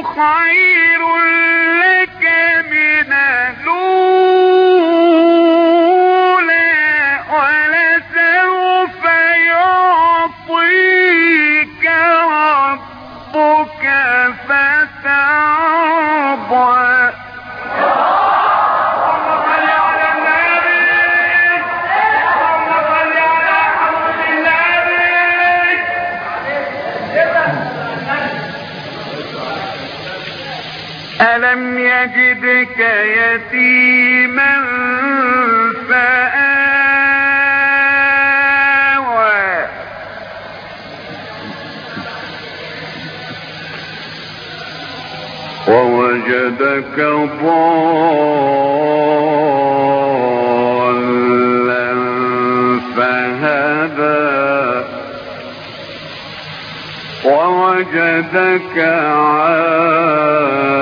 خير ألم يجدك يتيما فآوى ووجدك ضالا فهدى ووجدك عائلا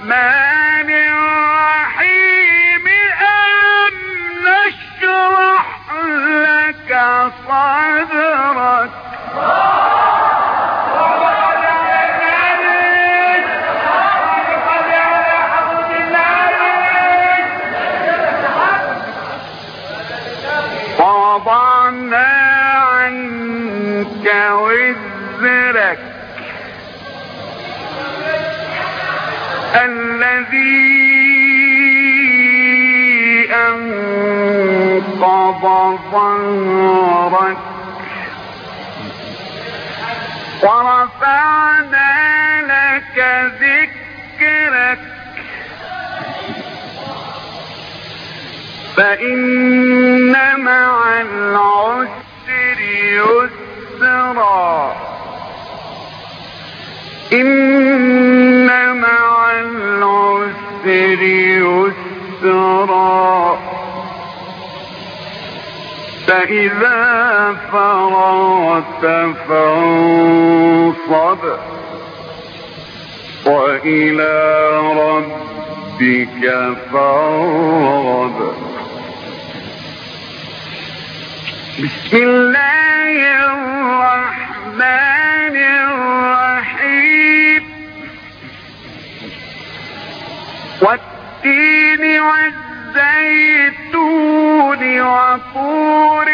الرحمن الذي أنقض ظهرك. ورفعنا لك ذكرك. فإن مع فإذا فرغت فانصب وإلى ربك فارغب. بسم الله الرحمن الرحيم. والتين والزيتون وطور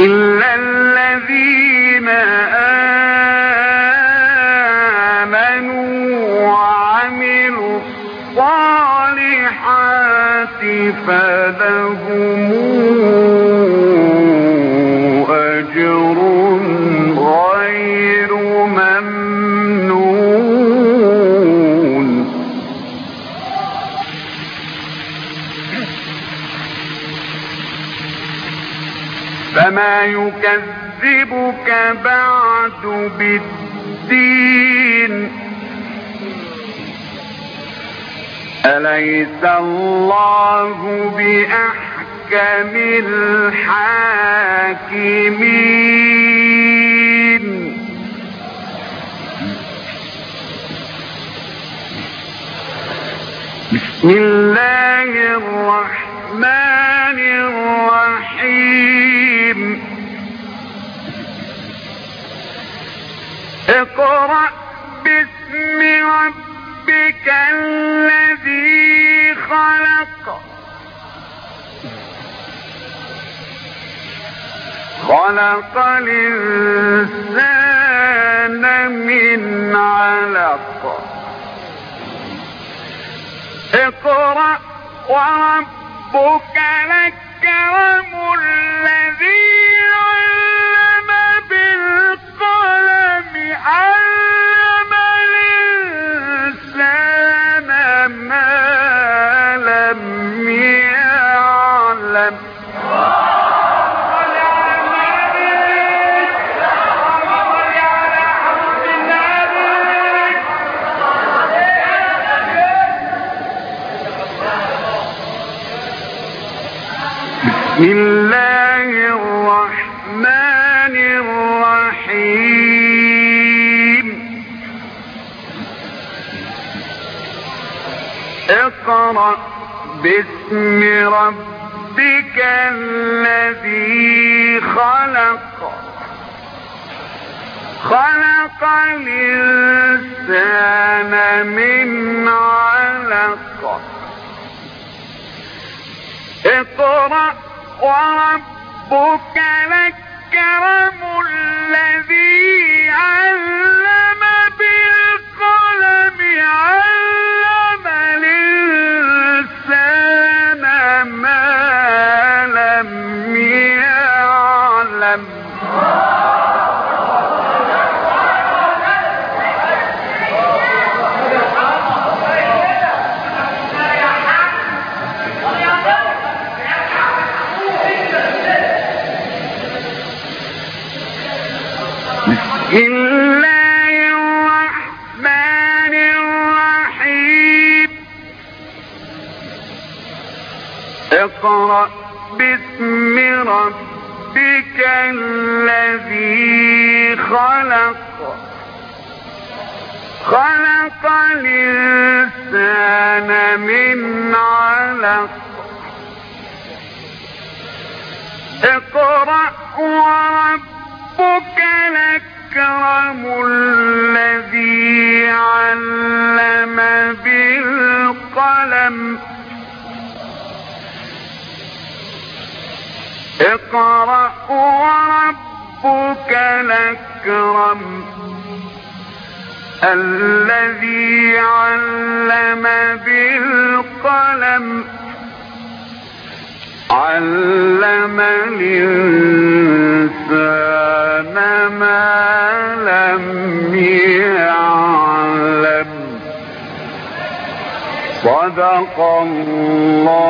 إلا الذين آمنوا وعملوا الصالحات يكذبك بعد بالدين. أليس الله بأحكم الحاكمين؟ بسم الله الرحمن الرحيم. اقرأ باسم ربك الذي خلق. خلق الإنسان من علق. اقرأ وربك الأكرم الرحيم. اقرأ باسم ربك الذي خلق. خلق الإنسان من علق. اقرأ وربك الأكرم الذي علم اقرأ باسم ربك الذي خلق. خلق الإنسان من علق. اقرأ اقرأ وربك الأكرم الذي علم بالقلم علم الإنسان ما لم يعلم. صدق الله